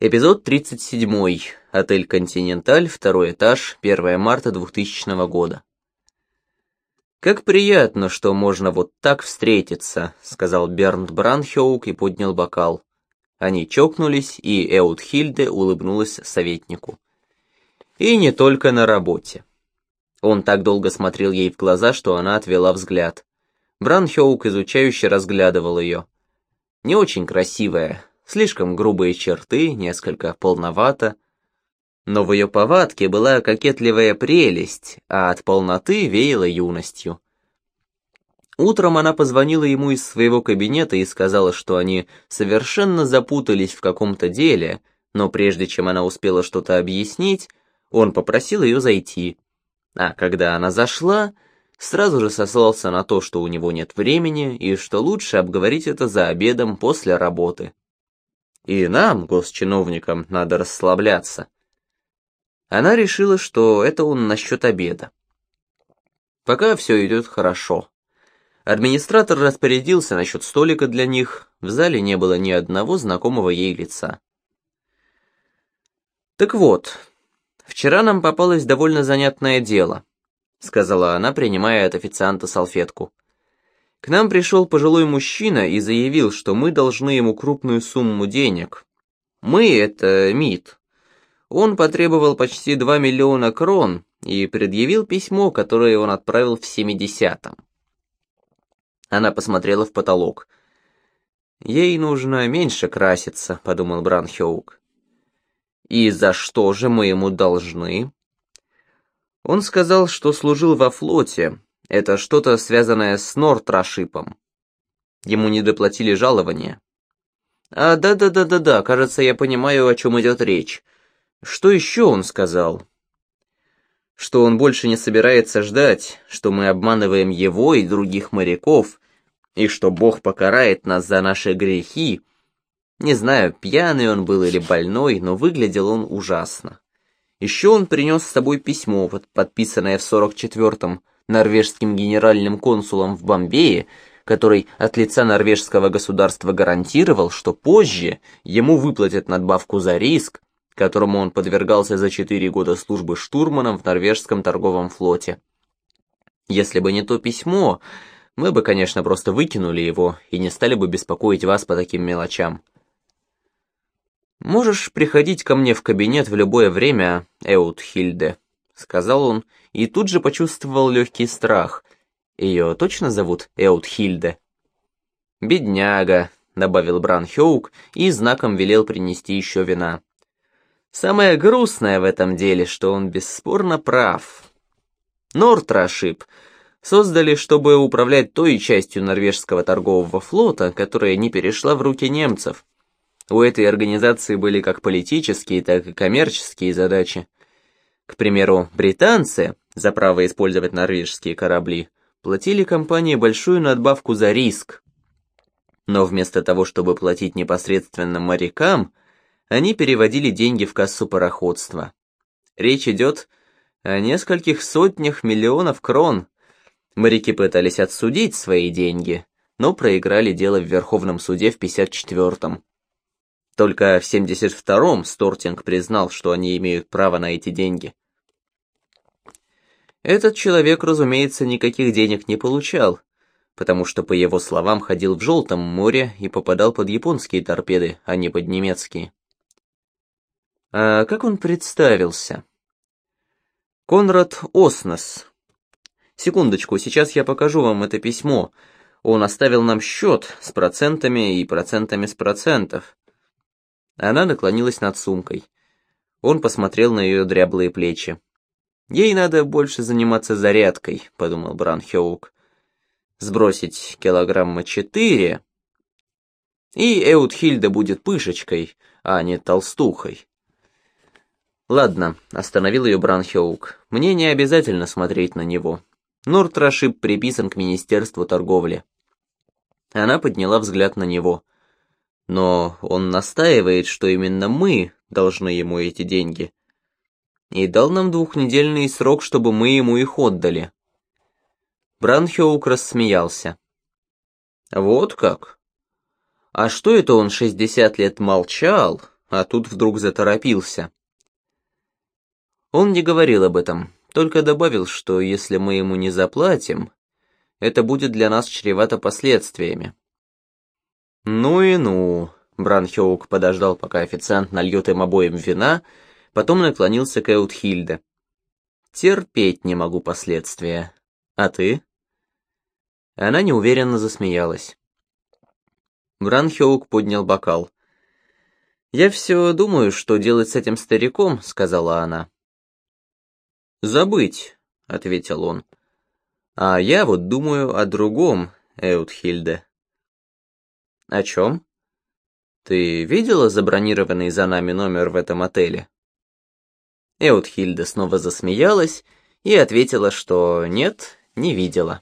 Эпизод 37. Отель «Континенталь», второй этаж, 1 марта 2000 года. «Как приятно, что можно вот так встретиться», — сказал Бернт Бранхеук и поднял бокал. Они чокнулись, и Эутхильде улыбнулась советнику. И не только на работе. Он так долго смотрел ей в глаза, что она отвела взгляд. Бранхеук изучающе разглядывал ее. Не очень красивая, слишком грубые черты, несколько полновато. Но в ее повадке была кокетливая прелесть, а от полноты веяло юностью. Утром она позвонила ему из своего кабинета и сказала, что они совершенно запутались в каком-то деле, но прежде чем она успела что-то объяснить, он попросил ее зайти. А когда она зашла, сразу же сослался на то, что у него нет времени и что лучше обговорить это за обедом после работы. И нам, госчиновникам, надо расслабляться. Она решила, что это он насчет обеда. Пока все идет хорошо. Администратор распорядился насчет столика для них, в зале не было ни одного знакомого ей лица. «Так вот, вчера нам попалось довольно занятное дело», сказала она, принимая от официанта салфетку. К нам пришел пожилой мужчина и заявил, что мы должны ему крупную сумму денег. Мы — это МИД. Он потребовал почти 2 миллиона крон и предъявил письмо, которое он отправил в 70-м. Она посмотрела в потолок. «Ей нужно меньше краситься», — подумал Бранхеук. «И за что же мы ему должны?» Он сказал, что служил во флоте, это что-то связанное с Нортрашипом. Ему не доплатили жалования. А, да-да-да-да-да, кажется, я понимаю, о чем идет речь. Что еще он сказал? Что он больше не собирается ждать, что мы обманываем его и других моряков, и что Бог покарает нас за наши грехи. Не знаю, пьяный он был или больной, но выглядел он ужасно. Еще он принес с собой письмо, подписанное в 44-м, норвежским генеральным консулом в Бомбее, который от лица норвежского государства гарантировал, что позже ему выплатят надбавку за риск, которому он подвергался за четыре года службы штурманом в норвежском торговом флоте. Если бы не то письмо, мы бы, конечно, просто выкинули его и не стали бы беспокоить вас по таким мелочам. Можешь приходить ко мне в кабинет в любое время, Эутхильде, — сказал он, и тут же почувствовал легкий страх. Ее точно зовут Эутхильде? «Бедняга», — добавил Бранхеук и знаком велел принести еще вина. «Самое грустное в этом деле, что он бесспорно прав. Нортрашип создали, чтобы управлять той частью норвежского торгового флота, которая не перешла в руки немцев. У этой организации были как политические, так и коммерческие задачи. К примеру, британцы за право использовать норвежские корабли платили компании большую надбавку за риск. Но вместо того, чтобы платить непосредственно морякам, они переводили деньги в кассу пароходства. Речь идет о нескольких сотнях миллионов крон. Моряки пытались отсудить свои деньги, но проиграли дело в Верховном суде в 54-м. Только в 72-м Стортинг признал, что они имеют право на эти деньги. Этот человек, разумеется, никаких денег не получал, потому что, по его словам, ходил в Желтом море и попадал под японские торпеды, а не под немецкие. А как он представился? Конрад Оснес. Секундочку, сейчас я покажу вам это письмо. Он оставил нам счет с процентами и процентами с процентов. Она наклонилась над сумкой. Он посмотрел на ее дряблые плечи. «Ей надо больше заниматься зарядкой», — подумал Бранхеук. «Сбросить килограмма четыре, и Эутхильда будет пышечкой, а не толстухой». «Ладно», — остановил ее Бранхеук, — «мне не обязательно смотреть на него. Нортрашип приписан к Министерству торговли». Она подняла взгляд на него. Но он настаивает, что именно мы должны ему эти деньги. И дал нам двухнедельный срок, чтобы мы ему их отдали. Бранхеук рассмеялся. Вот как? А что это он шестьдесят лет молчал, а тут вдруг заторопился. Он не говорил об этом, только добавил, что если мы ему не заплатим, это будет для нас чревато последствиями. Ну и ну, Бранхеук подождал, пока официант нальет им обоим вина, потом наклонился к Эутхильде. Терпеть не могу последствия. А ты? Она неуверенно засмеялась. Бранхеук поднял бокал. «Я все думаю, что делать с этим стариком», — сказала она. «Забыть», — ответил он. «А я вот думаю о другом, Эутхильде». «О чем?» «Ты видела забронированный за нами номер в этом отеле?» Эутхильда снова засмеялась и ответила, что нет, не видела.